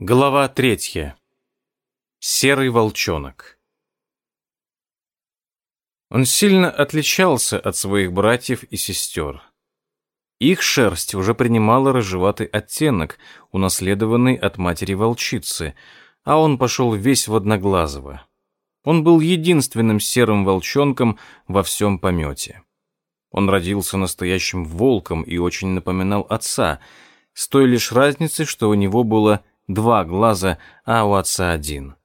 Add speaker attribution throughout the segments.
Speaker 1: Глава третья. Серый волчонок. Он сильно отличался от своих братьев и сестер. Их шерсть уже принимала рыжеватый оттенок, унаследованный от матери-волчицы, а он пошел весь в одноглазого. Он был единственным серым волчонком во всем помете. Он родился настоящим волком и очень напоминал отца, с той лишь разницей, что у него было два глаза, а у отца один.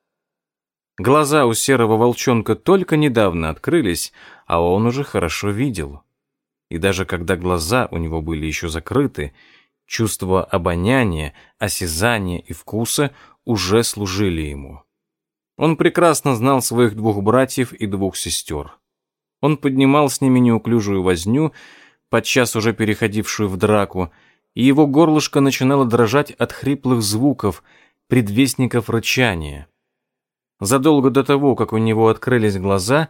Speaker 1: Глаза у серого волчонка только недавно открылись, а он уже хорошо видел. И даже когда глаза у него были еще закрыты, чувства обоняния, осязания и вкуса уже служили ему. Он прекрасно знал своих двух братьев и двух сестер. Он поднимал с ними неуклюжую возню, подчас уже переходившую в драку, и его горлышко начинало дрожать от хриплых звуков, предвестников рычания. Задолго до того, как у него открылись глаза,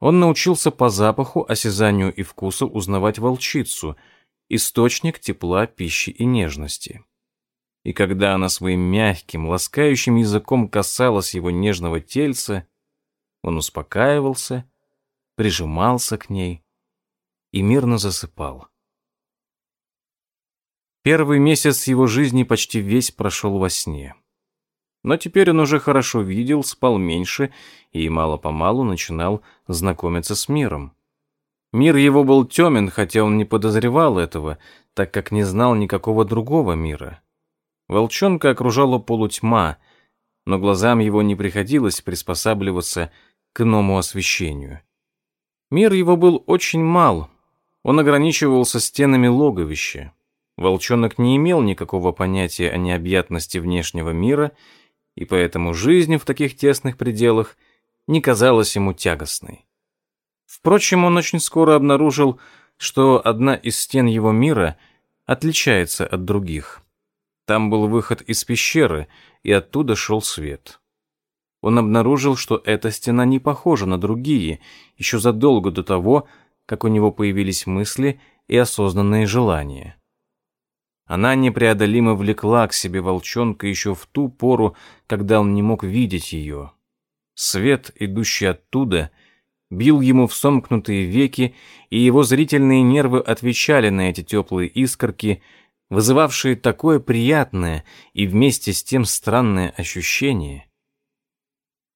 Speaker 1: он научился по запаху, осязанию и вкусу узнавать волчицу, источник тепла, пищи и нежности. И когда она своим мягким, ласкающим языком касалась его нежного тельца, он успокаивался, прижимался к ней и мирно засыпал. Первый месяц его жизни почти весь прошел во сне. Но теперь он уже хорошо видел, спал меньше и мало-помалу начинал знакомиться с миром. Мир его был темен, хотя он не подозревал этого, так как не знал никакого другого мира. Волчонка окружала полутьма, но глазам его не приходилось приспосабливаться к иному освещению. Мир его был очень мал, он ограничивался стенами логовища. Волчонок не имел никакого понятия о необъятности внешнего мира, и поэтому жизнь в таких тесных пределах не казалась ему тягостной. Впрочем, он очень скоро обнаружил, что одна из стен его мира отличается от других. Там был выход из пещеры, и оттуда шел свет. Он обнаружил, что эта стена не похожа на другие, еще задолго до того, как у него появились мысли и осознанные желания. Она непреодолимо влекла к себе волчонка еще в ту пору, когда он не мог видеть ее. Свет, идущий оттуда, бил ему в сомкнутые веки, и его зрительные нервы отвечали на эти теплые искорки, вызывавшие такое приятное и вместе с тем странное ощущение.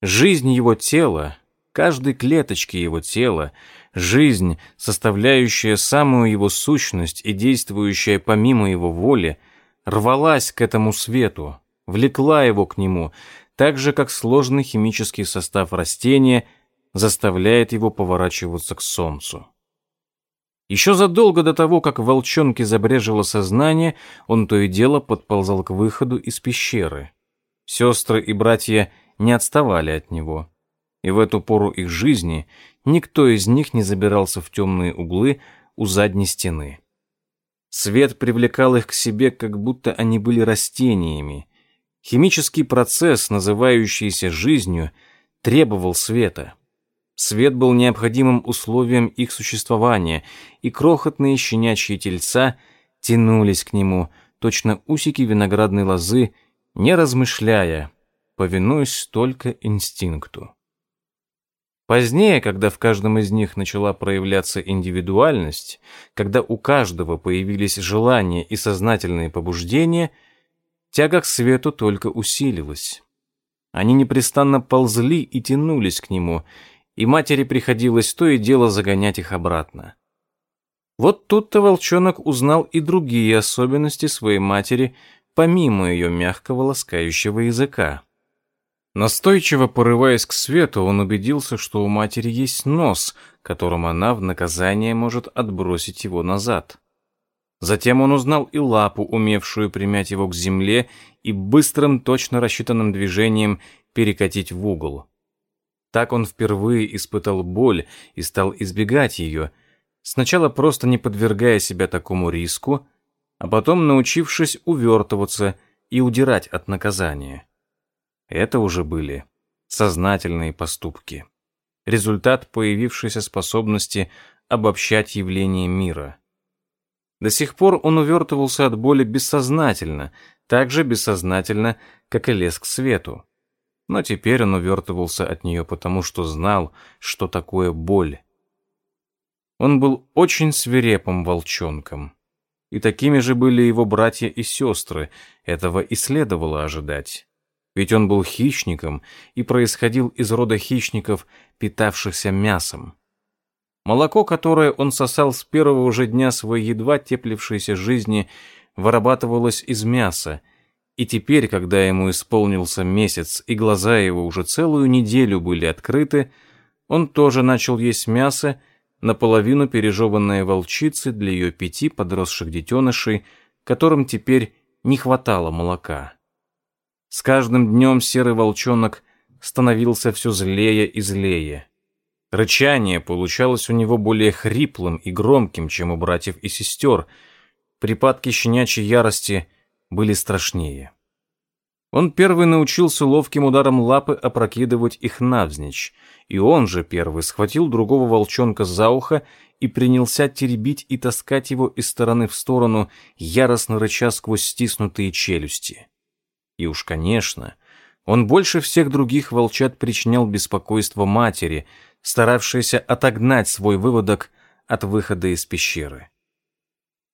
Speaker 1: Жизнь его тела, каждой клеточки его тела, Жизнь, составляющая самую его сущность и действующая помимо его воли, рвалась к этому свету, влекла его к нему, так же, как сложный химический состав растения заставляет его поворачиваться к солнцу. Еще задолго до того, как в волчонке забрежило сознание, он то и дело подползал к выходу из пещеры. Сестры и братья не отставали от него и в эту пору их жизни никто из них не забирался в темные углы у задней стены. Свет привлекал их к себе, как будто они были растениями. Химический процесс, называющийся жизнью, требовал света. Свет был необходимым условием их существования, и крохотные щенячьи тельца тянулись к нему, точно усики виноградной лозы, не размышляя, повинуясь только инстинкту. Позднее, когда в каждом из них начала проявляться индивидуальность, когда у каждого появились желания и сознательные побуждения, тяга к свету только усилилась. Они непрестанно ползли и тянулись к нему, и матери приходилось то и дело загонять их обратно. Вот тут-то волчонок узнал и другие особенности своей матери, помимо ее мягкого ласкающего языка. Настойчиво порываясь к свету, он убедился, что у матери есть нос, которым она в наказание может отбросить его назад. Затем он узнал и лапу, умевшую примять его к земле и быстрым, точно рассчитанным движением перекатить в угол. Так он впервые испытал боль и стал избегать ее, сначала просто не подвергая себя такому риску, а потом научившись увертываться и удирать от наказания. Это уже были сознательные поступки. Результат появившейся способности обобщать явления мира. До сих пор он увертывался от боли бессознательно, так же бессознательно, как и лез к свету. Но теперь он увертывался от нее, потому что знал, что такое боль. Он был очень свирепым волчонком. И такими же были его братья и сестры, этого и следовало ожидать. Ведь он был хищником и происходил из рода хищников, питавшихся мясом. Молоко, которое он сосал с первого же дня своей едва теплившейся жизни, вырабатывалось из мяса, и теперь, когда ему исполнился месяц и глаза его уже целую неделю были открыты, он тоже начал есть мясо, наполовину пережеванные волчицы для ее пяти подросших детенышей, которым теперь не хватало молока. С каждым днем серый волчонок становился все злее и злее. Рычание получалось у него более хриплым и громким, чем у братьев и сестер. Припадки щенячьей ярости были страшнее. Он первый научился ловким ударом лапы опрокидывать их навзничь, и он же первый схватил другого волчонка за ухо и принялся теребить и таскать его из стороны в сторону, яростно рыча сквозь стиснутые челюсти. И уж, конечно, он больше всех других волчат причинял беспокойство матери, старавшейся отогнать свой выводок от выхода из пещеры.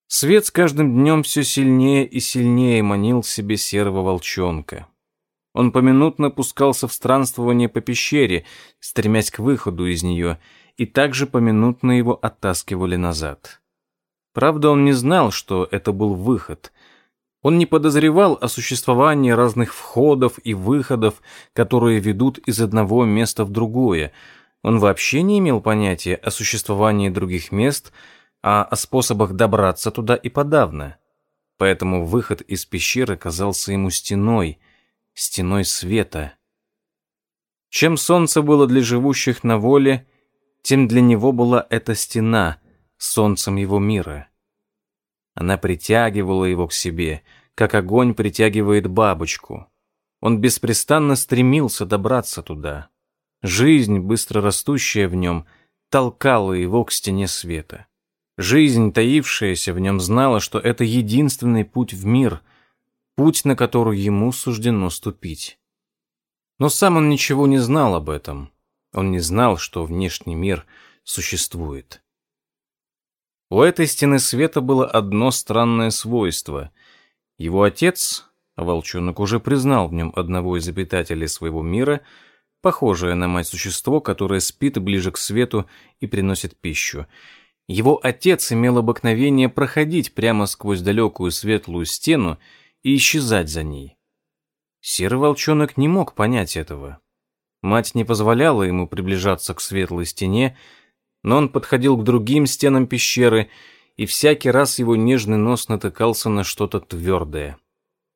Speaker 1: Свет с каждым днем все сильнее и сильнее манил себе серого волчонка. Он поминутно пускался в странствование по пещере, стремясь к выходу из нее, и также поминутно его оттаскивали назад. Правда, он не знал, что это был выход. Он не подозревал о существовании разных входов и выходов, которые ведут из одного места в другое. Он вообще не имел понятия о существовании других мест – а о способах добраться туда и подавно. Поэтому выход из пещеры казался ему стеной, стеной света. Чем солнце было для живущих на воле, тем для него была эта стена, солнцем его мира. Она притягивала его к себе, как огонь притягивает бабочку. Он беспрестанно стремился добраться туда. Жизнь, быстро растущая в нем, толкала его к стене света. Жизнь, таившаяся в нем, знала, что это единственный путь в мир, путь, на который ему суждено ступить. Но сам он ничего не знал об этом. Он не знал, что внешний мир существует. У этой стены света было одно странное свойство. Его отец, волчонок уже признал в нем одного из обитателей своего мира, похожее на мать существо, которое спит ближе к свету и приносит пищу — его отец имел обыкновение проходить прямо сквозь далекую светлую стену и исчезать за ней. Серый волчонок не мог понять этого. Мать не позволяла ему приближаться к светлой стене, но он подходил к другим стенам пещеры, и всякий раз его нежный нос натыкался на что-то твердое.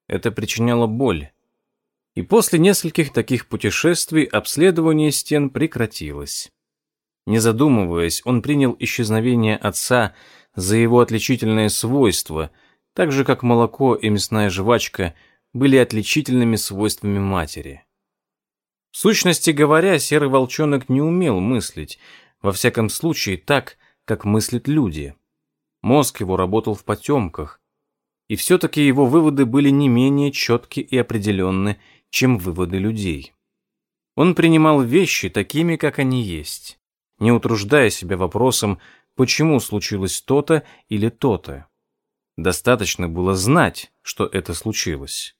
Speaker 1: Это причиняло боль. И после нескольких таких путешествий обследование стен прекратилось. Не задумываясь, он принял исчезновение отца за его отличительное свойство, так же как молоко и мясная жвачка были отличительными свойствами матери. В сущности говоря, серый волчонок не умел мыслить, во всяком случае так, как мыслят люди. Мозг его работал в потемках, и все-таки его выводы были не менее четки и определенны, чем выводы людей. Он принимал вещи такими, как они есть не утруждая себя вопросом, почему случилось то-то или то-то. Достаточно было знать, что это случилось.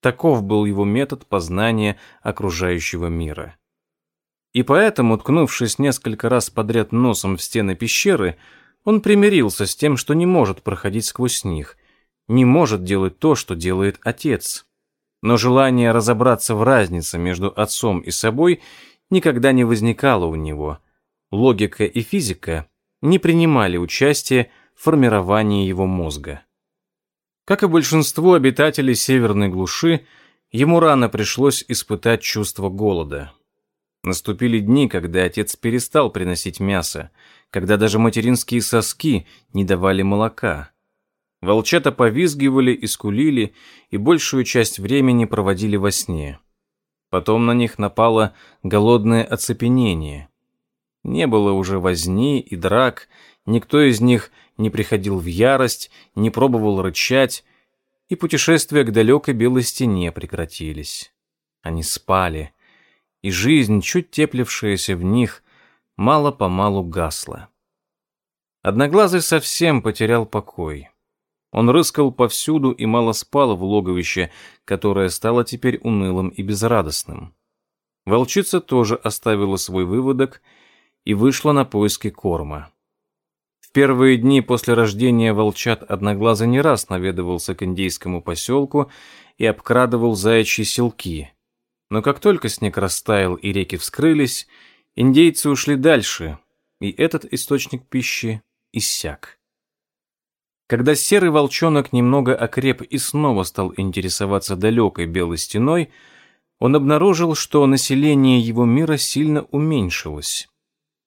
Speaker 1: Таков был его метод познания окружающего мира. И поэтому, ткнувшись несколько раз подряд носом в стены пещеры, он примирился с тем, что не может проходить сквозь них, не может делать то, что делает отец. Но желание разобраться в разнице между отцом и собой никогда не возникало у него, логика и физика не принимали участия в формировании его мозга. Как и большинству обитателей северной глуши, ему рано пришлось испытать чувство голода. Наступили дни, когда отец перестал приносить мясо, когда даже материнские соски не давали молока. Волчата повизгивали и скулили, и большую часть времени проводили во сне. Потом на них напало голодное оцепенение. Не было уже возни и драк, никто из них не приходил в ярость, не пробовал рычать, и путешествия к далекой белой стене прекратились. Они спали, и жизнь, чуть теплившаяся в них, мало-помалу гасла. Одноглазый совсем потерял покой. Он рыскал повсюду и мало спал в логовище, которое стало теперь унылым и безрадостным. Волчица тоже оставила свой выводок и вышла на поиски корма. В первые дни после рождения волчат Одноглазый не раз наведывался к индейскому поселку и обкрадывал заячьи селки. Но как только снег растаял и реки вскрылись, индейцы ушли дальше, и этот источник пищи иссяк. Когда серый волчонок немного окреп и снова стал интересоваться далекой белой стеной, он обнаружил, что население его мира сильно уменьшилось.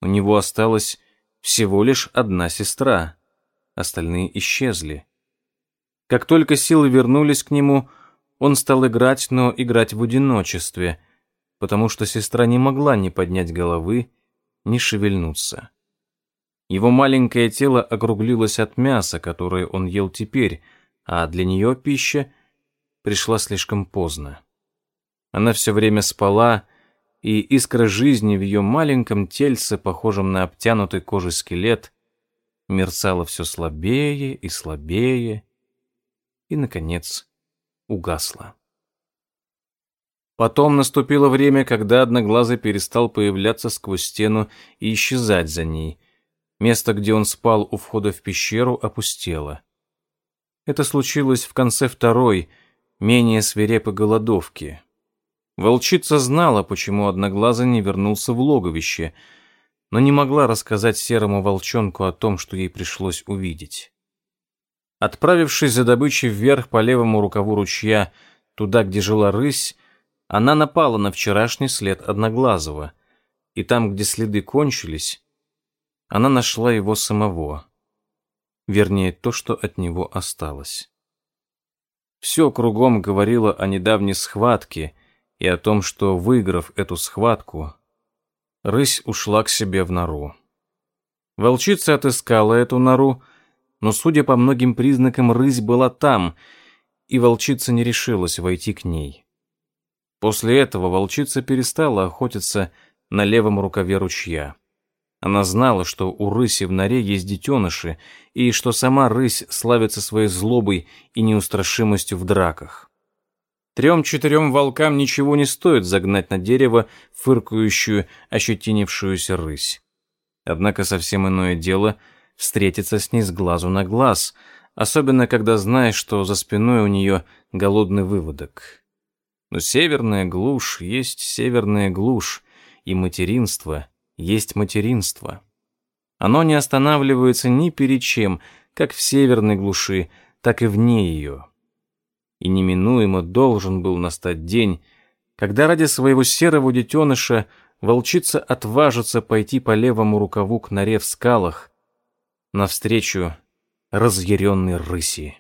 Speaker 1: У него осталась всего лишь одна сестра, остальные исчезли. Как только силы вернулись к нему, он стал играть, но играть в одиночестве, потому что сестра не могла ни поднять головы, ни шевельнуться. Его маленькое тело округлилось от мяса, которое он ел теперь, а для нее пища пришла слишком поздно. Она все время спала, и искра жизни в ее маленьком тельце, похожем на обтянутый кожей скелет, мерцала все слабее и слабее, и, наконец, угасла. Потом наступило время, когда Одноглазый перестал появляться сквозь стену и исчезать за ней. Место, где он спал у входа в пещеру, опустело. Это случилось в конце второй, менее свирепой голодовки. Волчица знала, почему Одноглазый не вернулся в логовище, но не могла рассказать серому волчонку о том, что ей пришлось увидеть. Отправившись за добычей вверх по левому рукаву ручья, туда, где жила рысь, она напала на вчерашний след Одноглазого, и там, где следы кончились, она нашла его самого, вернее, то, что от него осталось. Все кругом говорило о недавней схватке и о том, что, выиграв эту схватку, рысь ушла к себе в нору. Волчица отыскала эту нору, но, судя по многим признакам, рысь была там, и волчица не решилась войти к ней. После этого волчица перестала охотиться на левом рукаве ручья. Она знала, что у рыси в норе есть детеныши, и что сама рысь славится своей злобой и неустрашимостью в драках. Трем-четырем волкам ничего не стоит загнать на дерево фыркающую, ощетинившуюся рысь. Однако совсем иное дело встретиться с ней с глазу на глаз, особенно когда знаешь, что за спиной у нее голодный выводок. Но северная глушь есть северная глушь, и материнство есть материнство. Оно не останавливается ни перед чем, как в северной глуши, так и вне ее и неминуемо должен был настать день, когда ради своего серого детеныша волчица отважится пойти по левому рукаву к норе в скалах навстречу разъяренной рыси.